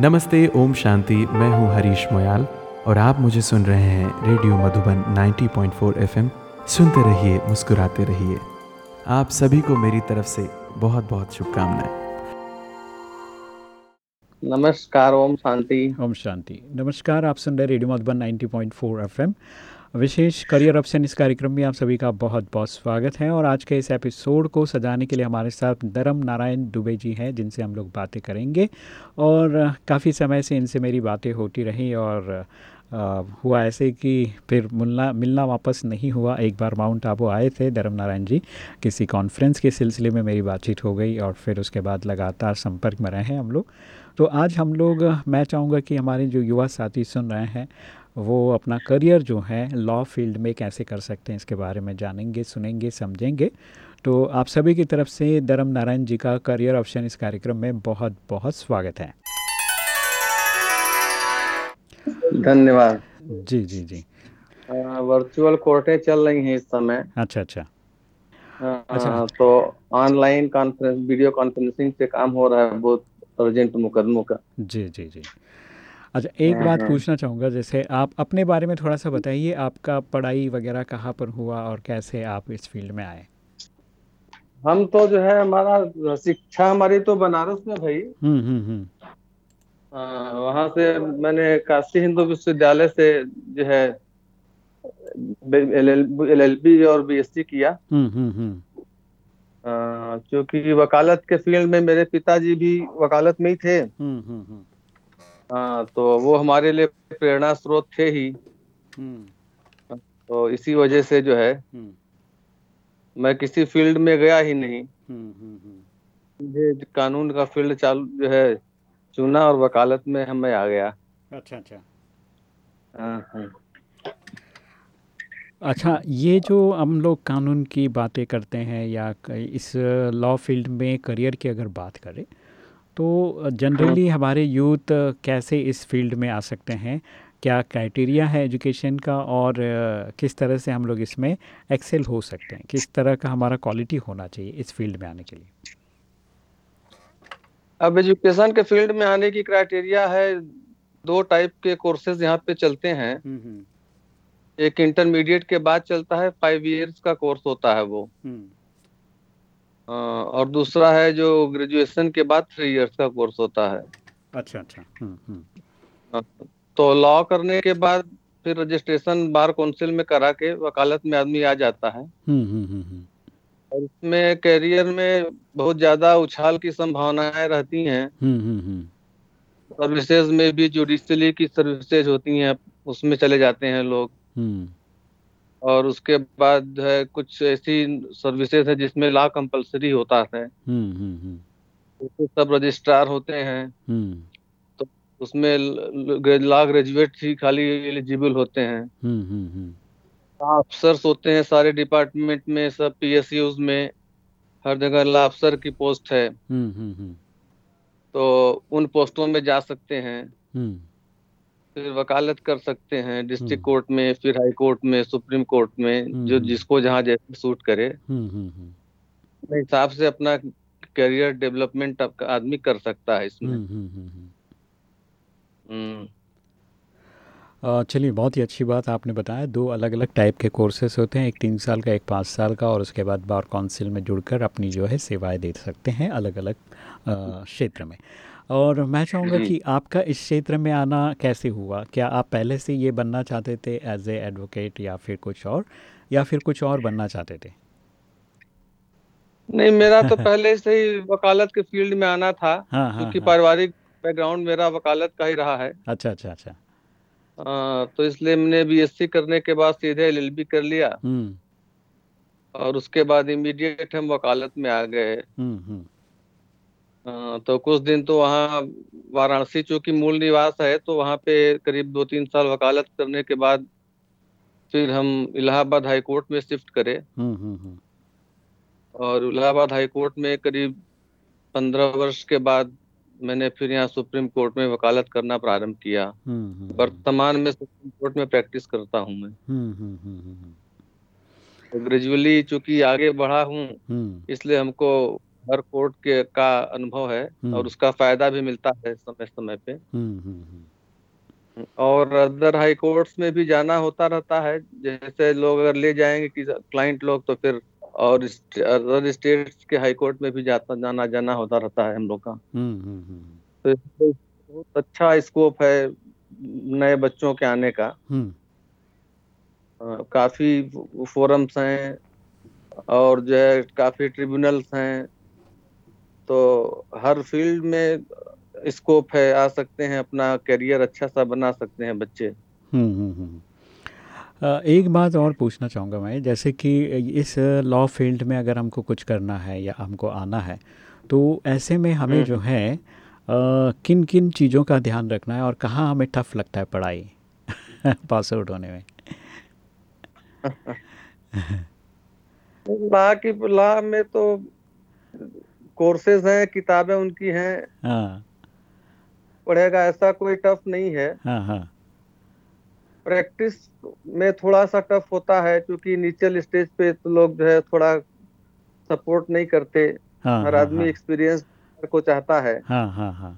नमस्ते ओम शांति। मैं हूँ हरीश मोयाल और आप मुझे सुन रहे हैं रेडियो मधुबन 90.4 एफएम। सुनते रहिए मुस्कुराते रहिए। आप सभी को मेरी तरफ़ से बहुत बहुत शुभकामनाएँ। नमस्कार ओम शांति। ओम शांति। नमस्कार आप सुन रहे रेडियो मधुबन 90.4 एफएम। विशेष करियर ऑप्शन इस कार्यक्रम में आप सभी का बहुत बहुत स्वागत है और आज के इस एपिसोड को सजाने के लिए हमारे साथ धर्म नारायण दुबे जी हैं जिनसे हम लोग बातें करेंगे। और काफ़ी समय से इनसे मेरी बातें होती रही और आ, हुआ ऐसे कि फिर मिलना मिलना वापस नहीं हुआ। एक बार माउंट आबू आए थे धर्म नारायण जी किसी कॉन्फ्रेंस के सिलसिले में मेरी बातचीत हो गई और फिर उसके बाद लगातार संपर्क में रहे हैं हम लोग। तो आज हम लोग मैं चाहूँगा कि हमारे जो युवा साथी सुन रहे हैं वो अपना करियर जो है लॉ फ़ील्ड में कैसे कर सकते हैं इसके बारे में जानेंगे सुनेंगे समझेंगे। तो आप सभी की तरफ़ से धर्म नारायण जी का करियर ऑप्शन इस कार्यक्रम में बहुत बहुत स्वागत है। धन्यवाद। जी जी जी। वर्चुअल कोर्टें चल रही हैं इस समय। अच्छा अच्छा। अच्छा। तो ऑनलाइन कॉन्फ्रेंस वीडियो कॉन्फ्रेंसिंग से काम हो रहा है बहुत अर्जेंट मुकदमों का। जी जी जी। अच्छा एक बात पूछना चाहूँगा जैसे आप अपने बारे में थोड़ा सा बताइए आपका पढ़ाई वगैरह कहाँ पर हुआ और कैसे आप इस फ़ील्ड में आए? हम तो जो है हमारा शिक्षा हमारी तो बनारस में भाई। हम्म हम्म हम्म। वहाँ से मैंने काशी हिंदू विश्वविद्यालय से जो है एल एल बी और बीएससी किया। हम्म हम्म क्योंकि वकालत के फ़ील्ड में मेरे पिताजी भी वकालत में ही थे। हम्म हम्म। हाँ तो वो हमारे लिए प्रेरणा स्रोत थे ही। हम्म। तो इसी वजह से जो है हम्म। मैं किसी फ़ील्ड में गया ही नहीं। हम्म मुझे कानून का फ़ील्ड चालू जो है चुना और वकालत में हम मैं आ गया। अच्छा अच्छा। हाँ, हाँ। अच्छा ये जो हम लोग कानून की बातें करते हैं या इस लॉ फ़ील्ड में करियर की अगर बात करें तो जनरली हमारे यूथ कैसे इस फ़ील्ड में आ सकते हैं? क्या क्राइटेरिया है एजुकेशन का और किस तरह से हम लोग इसमें एक्सेल हो सकते हैं? किस तरह का हमारा क्वालिटी होना चाहिए इस फ़ील्ड में आने के लिए? अब एजुकेशन के फ़ील्ड में आने की क्राइटेरिया है दो टाइप के कोर्सेज यहाँ पे चलते हैं। एक इंटरमीडिएट के बाद चलता है फाइव इयर्स का कोर्स होता है वो। और दूसरा है जो ग्रेजुएशन के बाद थ्री इयर्स का कोर्स होता है। अच्छा अच्छा। हम्म हम्म। अ, तो लॉ करने के बाद फिर रजिस्ट्रेशन बार काउंसिल में करा के वकालत में आदमी आ जाता है। हम्म हम्म हम्म हम्म। और इसमें करियर में बहुत ज़्यादा उछाल की संभावनाएँ रहती हैं। हम्म हम्म हम्म। सर्विसेज़ में भी जुडिशली की सर्विसेज़ होती हैं उसमें चले जाते हैं लोग। और उसके बाद है कुछ ऐसी सर्विसेज़ है जिसमें लॉ कंपलसरी होता है। हम्म हम्म हम्म। उसमें सब रजिस्ट्रार होते हैं। हम्म। उसमें लॉ ग्रेजुएट ही खाली एलिजिबल होते हैं। अफसर्स होते हैं सारे डिपार्टमेंट में सब पीएसयूज में। हर जगह लॉ अफसर की पोस्ट है। तो उन पोस्टों में जा सकते हैं। फिर वकालत कर सकते हैं हम्म। डिस्ट्रिक्ट कोर्ट में फिर हाई कोर्ट में सुप्रीम कोर्ट में जो हम्म। जिसको जहाँ जैसे सूट करे। हम्म हम्म हम्म। अपने हिसाब से अपना करियर डेवलपमेंट आदमी कर सकता है इसमें। हम्म हम्म हम्म हम्म। हम्म। चलिए बहुत ही अच्छी बात आपने बताया। दो अलग अलग टाइप के कोर्सेस होते हैं एक तीन साल का एक पाँच साल का और उसके बाद बार काउंसिल में जुड़कर अपनी जो है सेवाएँ दे सकते हैं अलग अलग क्षेत्र में। और मैं चाहूँगा जी। कि आपका इस क्षेत्र में आना कैसे हुआ? क्या आप पहले से ये बनना चाहते थे एज ए एडवोकेट या फिर कुछ और? या फिर कुछ और बनना चाहते थे? नहीं मेरा तो पहले से ही वकालत के फ़ील्ड में आना था हाँ हाँ क्योंकि हाँ। पारिवारिक बैकग्राउंड मेरा वकालत का ही रहा है। अच्छा अच्छा अच्छा। आ, तो इसलिए मैंने बीएससी करने के बाद सीधे एलएलबी कर लिया। हम्म। और उसके बाद इमीडिएट हम वकालत में आ गए। हम्म तो कुछ दिन तो वहाँ वाराणसी चूँकि मूल निवास है तो वहाँ पे करीब दो तीन साल वकालत करने के बाद फिर हम इलाहाबाद हाई कोर्ट में शिफ्ट करे। हम्म हम्म हम्म। और इलाहाबाद हाई कोर्ट में करीब पंद्रह वर्ष के बाद मैंने फिर यहाँ सुप्रीम कोर्ट में वकालत करना प्रारंभ किया। वर्तमान में सुप्रीम कोर्ट में प्रैक्टिस करता हूँ मैं। तो ग्रेजुअली चूँकि आगे बढ़ा हूँ इसलिए हमको हर कोर्ट के का अनुभव है हम्म। और उसका फ़ायदा भी मिलता है समय समय पे। हम्म हम्म और अदर हाई कोर्ट्स में भी जाना होता रहता है जैसे लोग अगर ले जाएँगे कि क्लाइंट लोग तो फिर और अदर स्टेट्स के हाई कोर्ट में भी जाता जाना जाना होता रहता है हम लोग का। तो बहुत अच्छा स्कोप है नए बच्चों के आने का। काफ़ी फोरम्स हैं और जो है काफ़ी ट्रिब्यूनल्स हैं। तो हर फ़ील्ड में स्कोप है आ सकते हैं अपना करियर अच्छा सा बना सकते हैं बच्चे हम्म हम्म हम्म। एक बात और पूछना चाहूँगा मैं जैसे कि इस लॉ फ़ील्ड में अगर हमको कुछ करना है या हमको आना है तो ऐसे में हमें। जो है किन किन चीज़ों का ध्यान रखना है और कहाँ हमें टफ लगता है पढ़ाई पास आउट होने में लॉ की लॉ में तो कोर्सेज हैं किताबें उनकी हैं। हाँ। पढ़ेगा ऐसा कोई टफ नहीं है। हाँ हाँ। प्रैक्टिस में थोड़ा सा टफ होता है क्योंकि इनिशियल स्टेज पे तो लोग जो है थोड़ा सपोर्ट नहीं करते। हाँ हर हाँ, आदमी हाँ, एक्सपीरियंस को चाहता है। हाँ हाँ हाँ।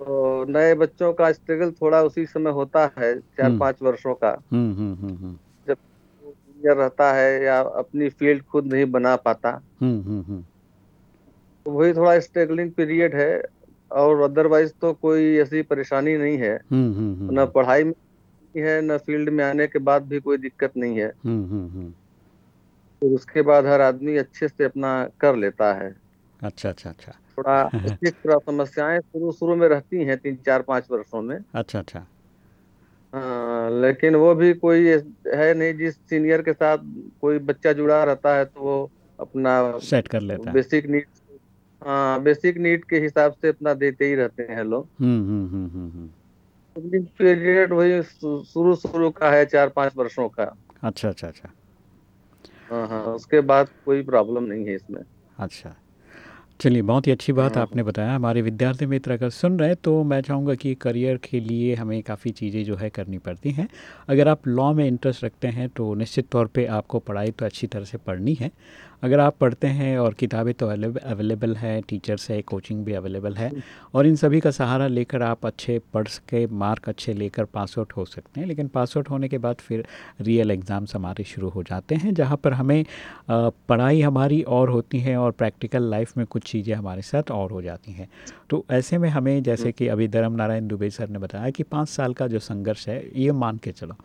तो नए बच्चों का स्ट्रगल थोड़ा उसी समय होता है चार हम्म। पाँच वर्षों का। हम्म हम्म हम्म जूनियर रहता है या अपनी फ़ील्ड खुद नहीं बना पाता। हम्म हम्म हम्म। तो वही थोड़ा स्ट्रगलिंग पीरियड है और अदरवाइज़ तो कोई ऐसी परेशानी नहीं है। हम्म हम्म हम्म। न पढ़ाई में है न फ़ील्ड में आने के बाद भी कोई दिक्कत नहीं है। हम्म हम्म हम्म। तो उसके बाद हर आदमी अच्छे से अपना कर लेता है। अच्छा अच्छा अच्छा। थोड़ा तरह समस्याएँ शुरू शुरू में रहती हैं तीन चार पाँच वर्षों में। अच्छा अच्छा। हाँ, लेकिन वो भी कोई है नहीं जिस सीनियर के साथ कोई बच्चा जुड़ा रहता है तो वो अपना सेट कर लेता है। बेसिक नीड बेसिक नीड के हिसाब से अपना देते ही रहते हैं लोग। हम्म हम्म हम्म हम्म हम्म। पीरियड वही शुरू शुरू का है चार पाँच वर्षों का। अच्छा अच्छा अच्छा। हाँ हाँ उसके बाद कोई प्रॉब्लम नहीं है इसमें। अच्छा। चलिए बहुत ही अच्छी बात हाँ। आपने बताया। हमारे विद्यार्थी मित्र अगर सुन रहे हैं तो मैं चाहूँगा कि करियर के लिए हमें काफ़ी चीज़ें जो है करनी पड़ती हैं। अगर आप लॉ में इंटरेस्ट रखते हैं तो निश्चित तौर पे आपको पढ़ाई तो अच्छी तरह से पढ़नी है। अगर आप पढ़ते हैं और किताबें तो अवेलेबल है, टीचर्स है, कोचिंग भी अवेलेबल है और इन सभी का सहारा लेकर आप अच्छे पढ़ सके, मार्क अच्छे लेकर पास आउट हो सकते हैं, लेकिन पास आउट होने के बाद फिर रियल एग्ज़ाम्स हमारे शुरू हो जाते हैं, जहाँ पर हमें पढ़ाई हमारी और होती है और प्रैक्टिकल लाइफ में कुछ चीज़ें हमारे साथ और हो जाती हैं। तो ऐसे में हमें जैसे कि अभी धर्म नारायण दुबे सर ने बताया कि पाँच साल का जो संघर्ष है, ये मान के चलो।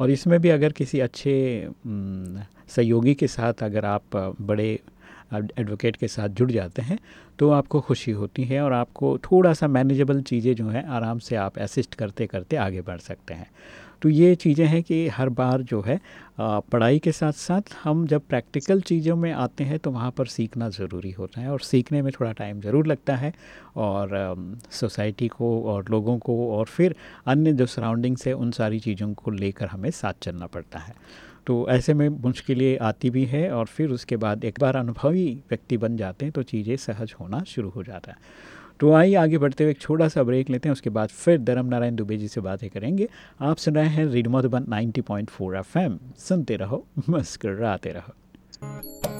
और इसमें भी अगर किसी अच्छे सहयोगी के साथ अगर आप बड़े एडवोकेट के साथ जुड़ जाते हैं तो आपको खुशी होती है और आपको थोड़ा सा मैनेजेबल चीज़ें जो हैं, आराम से आप असिस्ट करते करते आगे बढ़ सकते हैं। तो ये चीज़ें हैं कि हर बार जो है पढ़ाई के साथ साथ हम जब प्रैक्टिकल चीज़ों में आते हैं तो वहाँ पर सीखना ज़रूरी होता है और सीखने में थोड़ा टाइम ज़रूर लगता है और सोसाइटी को और लोगों को और फिर अन्य जो सराउंडिंग्स है, उन सारी चीज़ों को लेकर हमें साथ चलना पड़ता है। तो ऐसे में मुश्किलें आती भी है और फिर उसके बाद एक बार अनुभवी व्यक्ति बन जाते हैं तो चीज़ें सहज होना शुरू हो जाता है। तो आइए आगे बढ़ते हुए एक छोटा सा ब्रेक लेते हैं, उसके बाद फिर धर्म नारायण दुबे जी से बातें करेंगे। आप सुन रहे हैं रेडियो मधुबन 90.4 एफएम सुनते रहो, मुस्कराते रहो।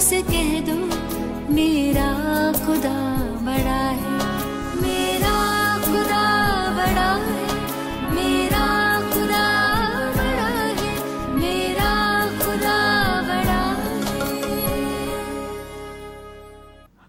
से कह दो मेरा खुदा बड़ा है। मेरा खुदा बड़ा है मेरा खुदा बड़ा है मेरा खुदा बड़ा है।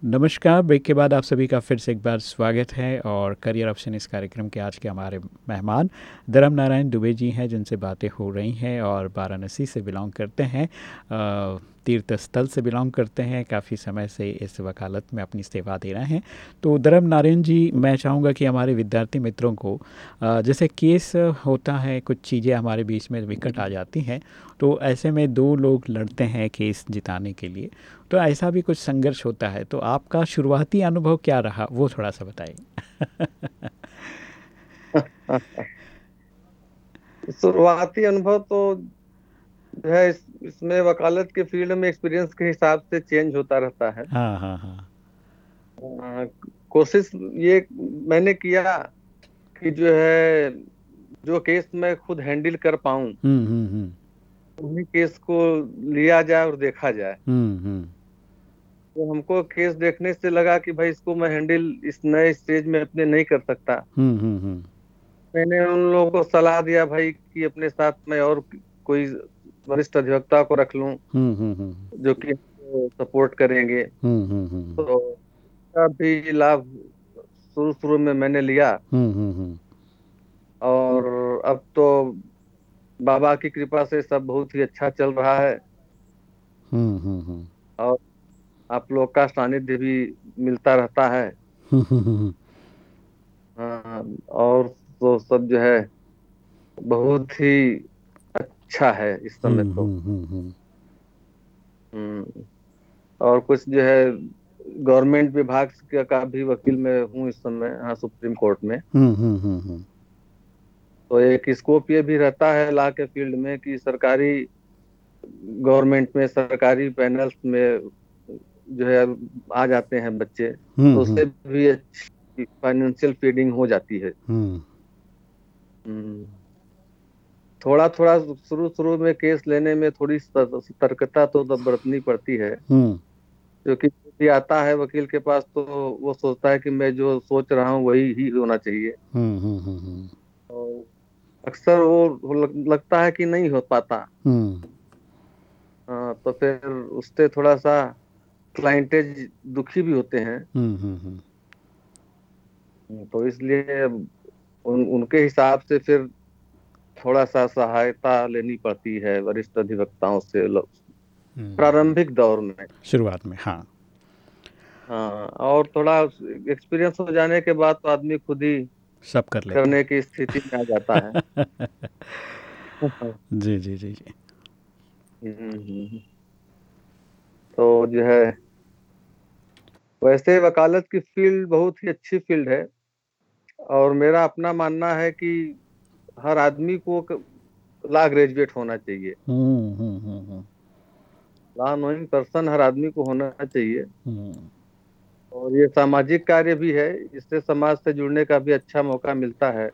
नमस्कार ब्रेक के बाद आप सभी का फिर से एक बार स्वागत है और करियर ऑप्शन इस कार्यक्रम के आज के हमारे मेहमान धर्म नारायण दुबे जी हैं जिनसे बातें हो रही हैं और वाराणसी से बिलोंग करते हैं। अ, तीर्थ स्थल से बिलोंग करते हैं। काफ़ी समय से इस वकालत में अपनी सेवा दे रहे हैं। तो धर्म नारायण जी, मैं चाहूँगा कि हमारे विद्यार्थी मित्रों को जैसे केस होता है, कुछ चीज़ें हमारे बीच में विकट आ जाती हैं तो ऐसे में दो लोग लड़ते हैं केस जिताने के लिए। तो ऐसा भी कुछ संघर्ष होता है तो आपका शुरुआती अनुभव क्या रहा, वो थोड़ा सा बताइए। शुरुआती अनुभव तो है इस, इसमें वकालत के फ़ील्ड में एक्सपीरियंस के हिसाब से चेंज होता रहता है। हाँ हाँ हाँ। कोशिश ये मैंने किया कि जो है जो केस मैं खुद हैंडल कर पाऊँ हम्म हम्म हम्म। उन्हीं केस को लिया जाए और देखा जाए। तो हमको केस देखने से लगा कि भाई इसको मैं हैंडल इस नए स्टेज में अपने नहीं कर सकता। मैंने उन लोगों को सलाह दिया भाई कि अपने साथ में और कोई वरिष्ठ अधिवक्ता को रख लूँ हम्म हम्म हम्म। जो कि सपोर्ट करेंगे। तो का भी लाभ शुरू शुरू में मैंने लिया। और अब तो बाबा की कृपा से सब बहुत ही अच्छा चल रहा है। और आप लोग का सानिध्य भी मिलता रहता है। हाँ, और तो सब जो है बहुत ही अच्छा है इस समय तो। हम्म हम्म हम्म। हम्म, और कुछ जो है गवर्नमेंट विभाग का भी वकील मैं हूँ इस समय हाँ सुप्रीम कोर्ट में। तो एक स्कोप ये भी रहता है लॉ के फ़ील्ड में कि सरकारी गवर्नमेंट में सरकारी पैनल्स में जो है आ जाते हैं बच्चे। तो उससे भी अच्छी फाइनेंशियल फीडिंग हो जाती है। थोड़ा थोड़ा शुरू शुरू में केस लेने में थोड़ी सतर्कता तो बरतनी पड़ती है। हम्म। क्योंकि भी आता है वकील के पास तो वो सोचता है कि मैं जो सोच रहा हूँ वही ही होना चाहिए। हम्म हम्म अक्सर वो लगता है कि नहीं हो पाता। हम्म। हाँ, तो फिर उससे थोड़ा सा क्लाइंटेज दुखी भी होते हैं। तो इसलिए उन, उनके हिसाब से फिर थोड़ा सा सहायता लेनी पड़ती है वरिष्ठ अधिवक्ताओं से हम्म। प्रारंभिक दौर में। शुरुआत में हाँ। हाँ और थोड़ा एक्सपीरियंस हो जाने के बाद तो आदमी खुद ही सब कर लेते करने की स्थिति में आ जाता है। जी जी जी जी। हम्म। तो जो है वैसे वकालत की फ़ील्ड बहुत ही अच्छी फ़ील्ड है। और मेरा अपना मानना है कि हर आदमी को लॉ ग्रेजुएट होना चाहिए। हम्म हम्म हम्म हम्म, लॉ नोइंग पर्सन हर आदमी को होना चाहिए। हम्म, और ये सामाजिक कार्य भी है इससे समाज से जुड़ने का भी अच्छा मौका मिलता है।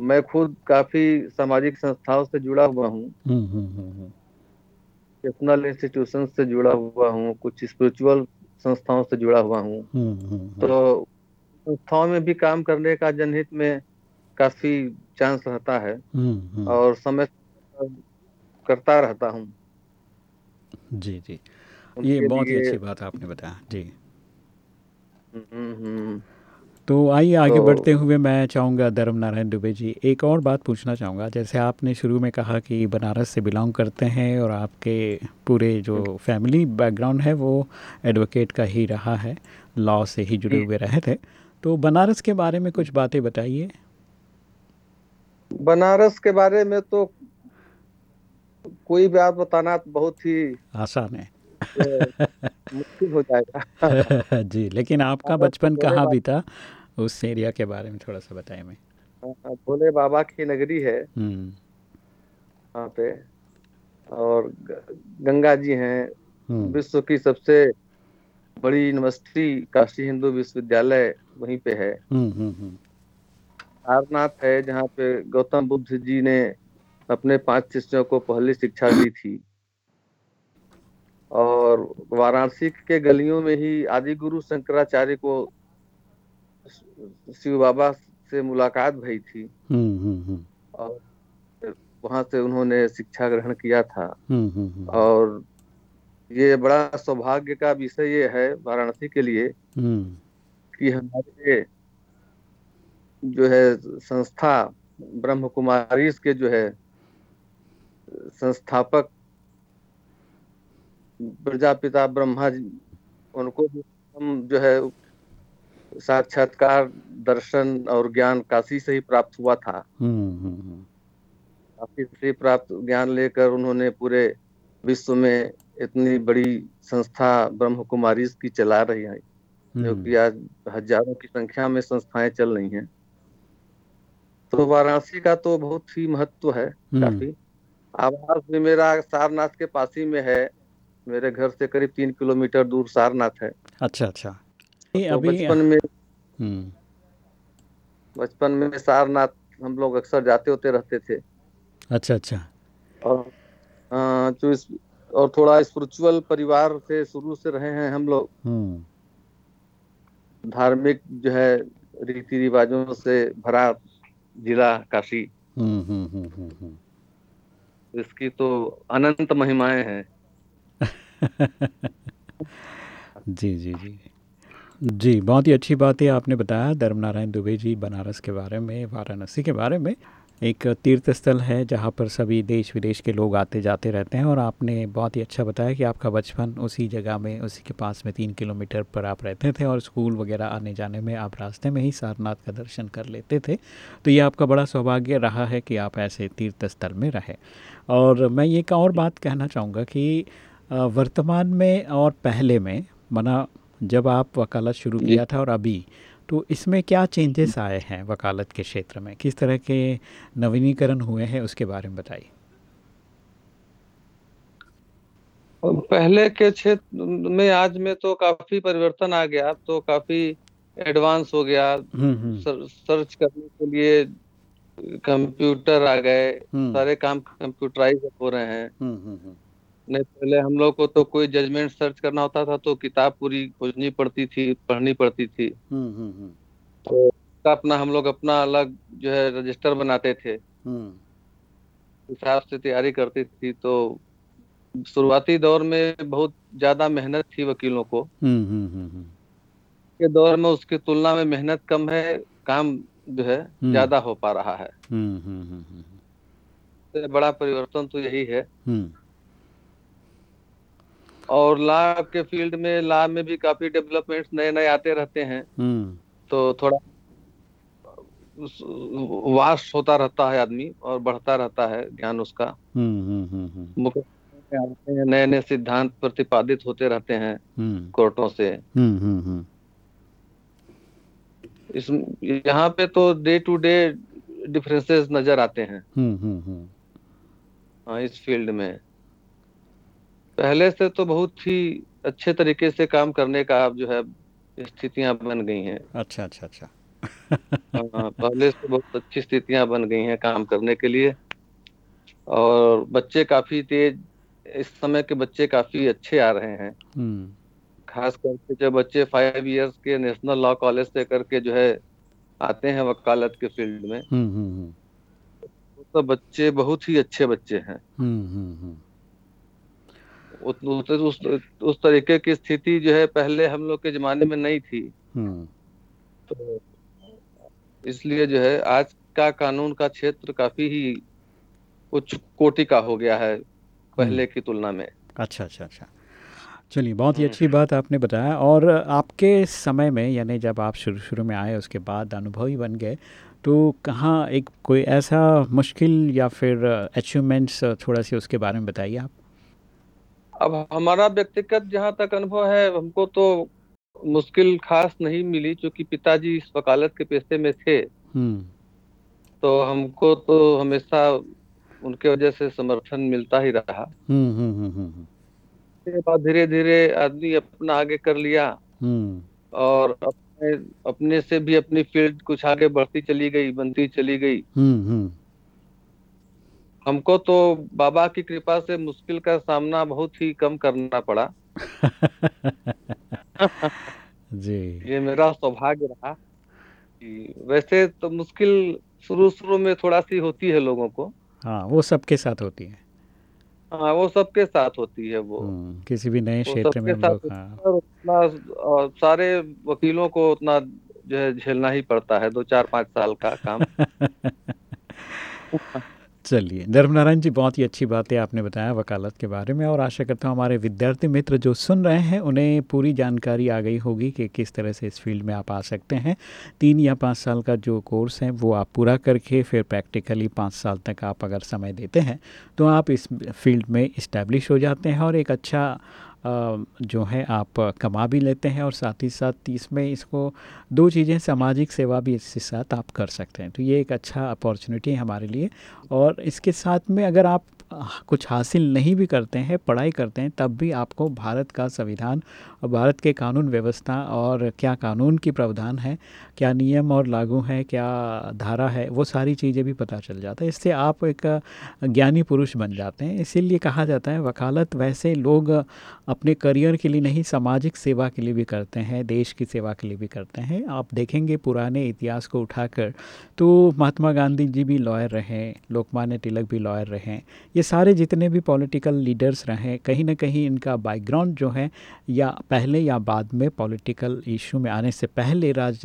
मैं खुद काफ़ी सामाजिक संस्थाओं से जुड़ा हुआ हूँ। हम्म, हम्म, हम्म, इंस्टीट्यूशन से जुड़ा हुआ हूँ कुछ स्पिरिचुअल संस्थाओं से जुड़ा हुआ हूँ। हम्म, हम्म, तो संस्थाओं में भी काम करने का जनहित में काफ़ी चांस रहता है। हम्म, हम्म, और समय करता रहता हूँ। जी जी। ये बहुत ही अच्छी बात आपने बताया जी। हम्म, हम्म, तो आइए आगे तो- बढ़ते हुए मैं चाहूँगा धर्म नारायण दुबे जी एक और बात पूछना चाहूँगा। जैसे आपने शुरू में कहा कि बनारस से बिलोंग करते हैं और आपके पूरे जो फैमिली बैकग्राउंड है वो एडवोकेट का ही रहा है लॉ से ही जुड़े हुए रहे थे तो बनारस के बारे में कुछ बातें बताइए। बनारस के बारे में तो कोई बात बताना तो बहुत ही आसान है। मुश्किल हो जाएगा। जी लेकिन आपका बचपन कहाँ बीता उस एरिया के बारे में थोड़ा सा बताएँ हमें। अ, भोले बाबा की नगरी है। हम्म। वहाँ पे और गंगा जी हैं। हम्म। विश्व की सबसे बड़ी यूनिवर्सिटी काशी हिंदू विश्वविद्यालय वहीं पे है। हम्म। सारनाथ है जहाँ पे गौतम बुद्ध जी ने अपने पाँच शिष्यों को पहली शिक्षा दी थी। और वाराणसी के गलियों में ही आदि गुरु शंकराचार्य को शिव बाबा से मुलाकात भई थी। हम्म हम्म हम्म। और वहाँ से उन्होंने शिक्षा ग्रहण किया था। और ये बड़ा सौभाग्य का विषय ये है वाराणसी के लिए कि हमारे जो है संस्था ब्रह्म कुमारी के जो है संस्थापक प्रजापिता ब्रह्मा जी उनको भी हम जो है साक्षात्कार दर्शन और ज्ञान काशी से ही प्राप्त हुआ था। हम्म हम्म हम्म। काशी से प्राप्त ज्ञान लेकर उन्होंने पूरे विश्व में इतनी बड़ी संस्था ब्रह्म कुमारी की चला रही है जो कि आज हज़ारों की संख्या में संस्थाएँ चल रही हैं। तो वाराणसी का तो बहुत ही महत्व है हम्म। काफ़ी। आवास भी मेरा सारनाथ के पास ही में है। मेरे घर से करीब तीन किलोमीटर दूर सारनाथ है। अच्छा अच्छा। तो बचपन में हम्म। बचपन में सारनाथ हम लोग अक्सर जाते होते रहते थे। अच्छा अच्छा। और जो इस और थोड़ा स्पिरिचुअल परिवार से शुरू से रहे हैं हम लोग। हम्म। धार्मिक जो है रीति रिवाजों से भरा जिला काशी। हम्म हम्म हम्म इसकी तो अनंत महिमाएँ हैं। जी जी जी। जी बहुत ही अच्छी बात है आपने बताया धर्मनारायण दुबे जी बनारस के बारे में वाराणसी के बारे में। एक तीर्थ स्थल है जहाँ पर सभी देश विदेश के लोग आते जाते रहते हैं और आपने बहुत ही अच्छा बताया कि आपका बचपन उसी जगह में उसी के पास में तीन किलोमीटर पर आप रहते थे और स्कूल वगैरह आने जाने में आप रास्ते में ही सारनाथ का दर्शन कर लेते थे। तो ये आपका बड़ा सौभाग्य रहा है कि आप ऐसे तीर्थ स्थल में रहे। और मैं ये एक और बात कहना चाहूँगा कि वर्तमान में और पहले में मना जब आप वकालत शुरू किया था और अभी तो इसमें क्या चेंजेस आए हैं वकालत के क्षेत्र में? किस तरह के नवीनीकरण हुए हैं उसके बारे में बताइए। पहले के क्षेत्र में आज में तो काफ़ी परिवर्तन आ गया तो काफ़ी एडवांस हो गया। हम्म हम्म। सर, सर्च करने के लिए कंप्यूटर आ गए हम्म। सारे काम कंप्यूटराइज हो रहे हैं। नहीं पहले हम लोग को तो कोई जजमेंट सर्च करना होता था तो किताब पूरी खोजनी पड़ती थी पढ़नी पड़ती थी। हम्म हम्म हम्म। तो उसका अपना हम लोग अपना अलग जो है रजिस्टर बनाते थे। हिसाब से तैयारी करती थी तो शुरुआती दौर में बहुत ज़्यादा मेहनत थी वकीलों को। के दौर में उसकी तुलना में मेहनत कम है काम जो है। ज़्यादा हो पा रहा है। बड़ा परिवर्तन तो यही है। और लॉ के फ़ील्ड में लॉ में भी काफ़ी डेवलपमेंट्स नए नए आते रहते हैं। हम्म। तो थोड़ा वास्ट होता रहता है आदमी और बढ़ता रहता है ज्ञान उसका। हम्म हम्म हम्म हम्म। हैं नए नए सिद्धांत प्रतिपादित होते रहते हैं कोर्टों से। हम्म हम्म हम्म। इस यहाँ पे तो डे टू डे डिफरेंसेस नज़र आते हैं। हम्म हम्म हम्म। हाँ, इस फ़ील्ड में। पहले से तो बहुत ही अच्छे तरीके से काम करने का अब जो है स्थितियाँ बन गई हैं। अच्छा अच्छा अच्छा। हाँ, पहले से बहुत अच्छी स्थितियाँ बन गई हैं काम करने के लिए। और बच्चे काफ़ी तेज इस समय के बच्चे काफ़ी अच्छे आ रहे हैं। हम्म। खास करके जो बच्चे फाइव इयर्स के नेशनल लॉ कॉलेज से करके जो है आते हैं वकालत के फ़ील्ड में हम्म हम्म तो बच्चे बहुत ही अच्छे बच्चे हैं। हम्म हम्म हम्म उस, उस, तरीके की स्थिति जो है पहले हम लोग के जमाने में नहीं थी। हम्म। तो इसलिए जो है आज का कानून का क्षेत्र काफ़ी ही उच्च कोटि का हो गया है पहले की तुलना में। अच्छा अच्छा अच्छा। चलिए बहुत ही हम्म। अच्छी बात आपने बताया और आपके समय में यानी जब आप शुरू शुरू में आए उसके बाद अनुभवी बन गए तो कहाँ एक कोई ऐसा मुश्किल या फिर अचीवमेंट्स थोड़ा सी उसके बारे में बताइए आप? अब हमारा व्यक्तिगत जहाँ तक अनुभव है हमको तो मुश्किल खास नहीं मिली क्योंकि पिताजी इस वकालत के पेशे में थे। हम्म। तो हमको तो हमेशा उनके वजह से समर्थन मिलता ही रहा। हम्म हम्म उसके बाद धीरे धीरे आदमी अपना आगे कर लिया। और अपने अपने से भी अपनी फ़ील्ड कुछ आगे बढ़ती चली गई बनती चली गई। हमको तो बाबा की कृपा से मुश्किल का सामना बहुत ही कम करना पड़ा। जी। ये मेरा सौभाग्य रहा कि वैसे तो मुश्किल शुरू शुरू में थोड़ा सी होती है लोगों को। हाँ वो सबके साथ होती है। हाँ वो सबके साथ होती है वो। हम्म, किसी भी नए क्षेत्र में लोग हाँ उतना सारे वकीलों को उतना जो है झेलना ही पड़ता है दो चार पाँच साल का काम। चलिए। धर्मनारायण जी, बहुत ही अच्छी बातें आपने बताया वकालत के बारे में और आशा करता हूँ हमारे विद्यार्थी मित्र जो सुन रहे हैं, उन्हें पूरी जानकारी आ गई होगी कि किस तरह से इस फ़ील्ड में आप आ सकते हैं। तीन या पाँच साल का जो कोर्स है, वो आप पूरा करके फिर प्रैक्टिकली पाँच साल तक आप अगर समय देते हैं तो आप इस फ़ील्ड में इस्टेब्लिश हो जाते हैं और एक अच्छा जो है आप कमा भी लेते हैं और साथ ही साथ इसमें इसको दो चीज़ें सामाजिक सेवा भी इसके साथ आप कर सकते हैं। तो ये एक अच्छा अपॉर्चुनिटी है हमारे लिए। और इसके साथ में अगर आप कुछ हासिल नहीं भी करते हैं, पढ़ाई करते हैं, तब भी आपको भारत का संविधान भारत के कानून व्यवस्था और क्या कानून की प्रावधान है, क्या नियम और लागू है, क्या धारा है, वो सारी चीज़ें भी पता चल जाता है। इससे आप एक ज्ञानी पुरुष बन जाते हैं। इसीलिए कहा जाता है, वकालत वैसे लोग अपने करियर के लिए नहीं, सामाजिक सेवा के लिए भी करते हैं, देश की सेवा के लिए भी करते हैं। आप देखेंगे पुराने इतिहास को उठाकर तो महात्मा गांधी जी भी लॉयर रहे, लोकमान्य तिलक भी लॉयर रहे। ये सारे जितने भी पॉलिटिकल लीडर्स रहे, कहीं ना कहीं इनका बैकग्राउंड जो है, या पहले या बाद में पॉलिटिकल इशू में आने से पहले राज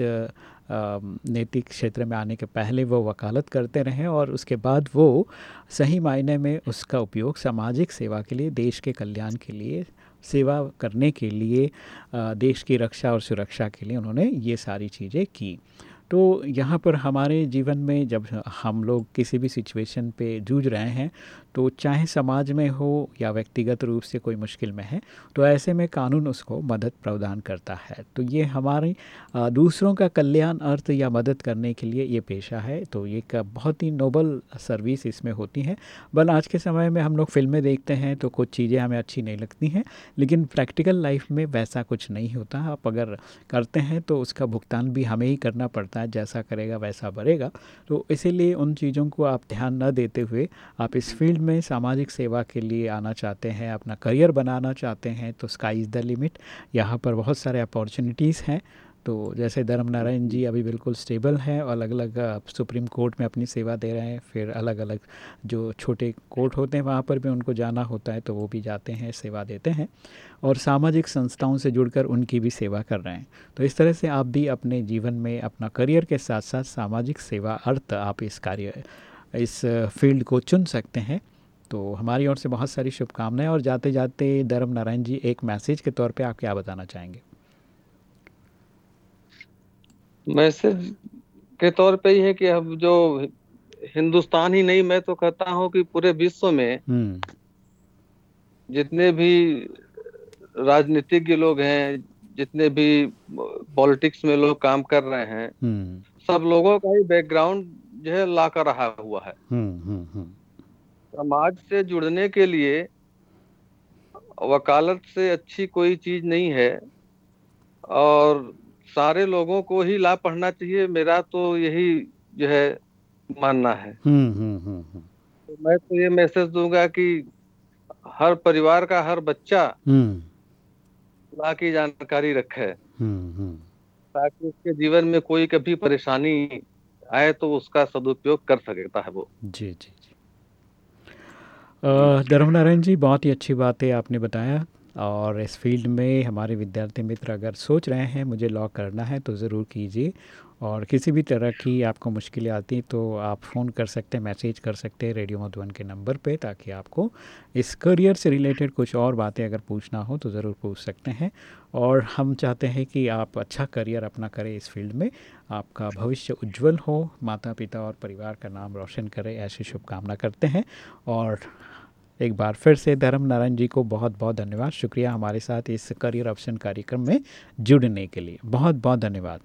नैतिक क्षेत्र में आने के पहले वो वकालत करते रहे और उसके बाद वो सही मायने में उसका उपयोग सामाजिक सेवा के लिए, देश के कल्याण के लिए, सेवा करने के लिए देश की रक्षा और सुरक्षा के लिए उन्होंने ये सारी चीज़ें की। तो यहाँ पर हमारे जीवन में जब हम लोग किसी भी सिचुएशन पे जूझ रहे हैं तो चाहे समाज में हो या व्यक्तिगत रूप से कोई मुश्किल में है तो ऐसे में कानून उसको मदद प्रदान करता है। तो ये हमारी दूसरों का कल्याण अर्थ या मदद करने के लिए ये पेशा है। तो ये एक बहुत ही नोबल सर्विस इसमें होती है। बल आज के समय में हम लोग फ़िल्में देखते हैं तो कुछ चीज़ें हमें अच्छी नहीं लगती हैं, लेकिन प्रैक्टिकल लाइफ में वैसा कुछ नहीं होता। आप अगर करते हैं तो उसका भुगतान भी हमें ही करना पड़ता है, जैसा करेगा, वैसा बढ़ेगा तो इसीलिए उन चीज़ों को आप ध्यान न देते हुए आप इस फ़ील्ड में सामाजिक सेवा के लिए आना चाहते हैं, अपना करियर बनाना चाहते हैं तो स्काई इज़ द लिमिट यहाँ पर बहुत सारे अपॉर्चुनिटीज़ हैं। तो जैसे धर्म नारायण जी अभी बिल्कुल स्टेबल हैं और अलग अलग सुप्रीम कोर्ट में अपनी सेवा दे रहे हैं, फिर अलग अलग जो छोटे कोर्ट होते हैं वहाँ पर भी उनको जाना होता है तो वो भी जाते हैं, सेवा देते हैं और सामाजिक संस्थाओं से जुड़कर उनकी भी सेवा कर रहे हैं। तो इस तरह से आप भी अपने जीवन में, अपना करियर के साथ साथ सामाजिक सेवा अर्थ आप इस कार्य, इस फ़ील्ड को चुन सकते हैं। तो हमारी ओर से बहुत सारी शुभकामनाएँ और जाते जाते धर्म नारायण जी एक मैसेज के तौर पे आप क्या बताना चाहेंगे? मैसेज के तौर पे ही है कि अब जो हिंदुस्तान ही नहीं मैं तो कहता हूँ कि पूरे विश्व में हम्म। जितने भी राजनीतिज्ञ लोग हैं जितने भी पॉलिटिक्स में लोग काम कर रहे हैं हम्म। सब लोगों का ही बैकग्राउंड जो है ला कर रहा हुआ है। हम्म। समाज से जुड़ने के लिए वकालत से अच्छी कोई चीज़ नहीं है और सारे लोगों को ही लाभ पढ़ना चाहिए मेरा तो यही जो है मानना है। हम्म हम्म हम्म हम्म। तो मैं तो ये मैसेज दूँगा कि हर परिवार का हर बच्चा हम्म। ला की जानकारी रखे। ताकि उसके जीवन में कोई कभी परेशानी आए तो उसका सदुपयोग कर सकता है वो। जी जी जी। धर्म नारायण जी बहुत ही अच्छी बात है आपने बताया। और इस फ़ील्ड में हमारे विद्यार्थी मित्र अगर सोच रहे हैं, मुझे लॉ करना है तो ज़रूर कीजिए। और किसी भी तरह की आपको मुश्किलें आती तो आप फ़ोन कर सकते हैं, मैसेज कर सकते हैं रेडियो मधुबन के नंबर पे, ताकि आपको इस करियर से रिलेटेड कुछ और बातें अगर पूछना हो तो ज़रूर पूछ सकते हैं। और हम चाहते हैं कि आप अच्छा करियर अपना करें इस फ़ील्ड में। आपका भविष्य उज्जवल हो। माता पिता और परिवार का नाम रोशन करें, ऐसी शुभकामना करते हैं। और एक बार फिर से धर्म नारायण जी को बहुत बहुत धन्यवाद। शुक्रिया हमारे साथ इस करियर ऑप्शन कार्यक्रम में जुड़ने के लिए। बहुत बहुत धन्यवाद।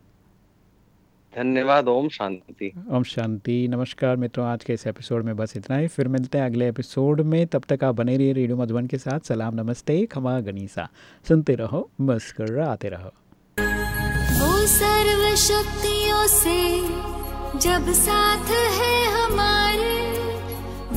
धन्यवाद ओम शांति। ओम शांति। नमस्कार मित्रों आज के इस एपिसोड में बस इतना ही। फिर मिलते हैं अगले एपिसोड में। तब तक आप बने रहिए रेडियो मधुबन के साथ। सलाम नमस्ते खमा गनीसा। सुनते रहो मस्कर आते रहो। वो सर्व शक्तियों से जब साथ है हमारे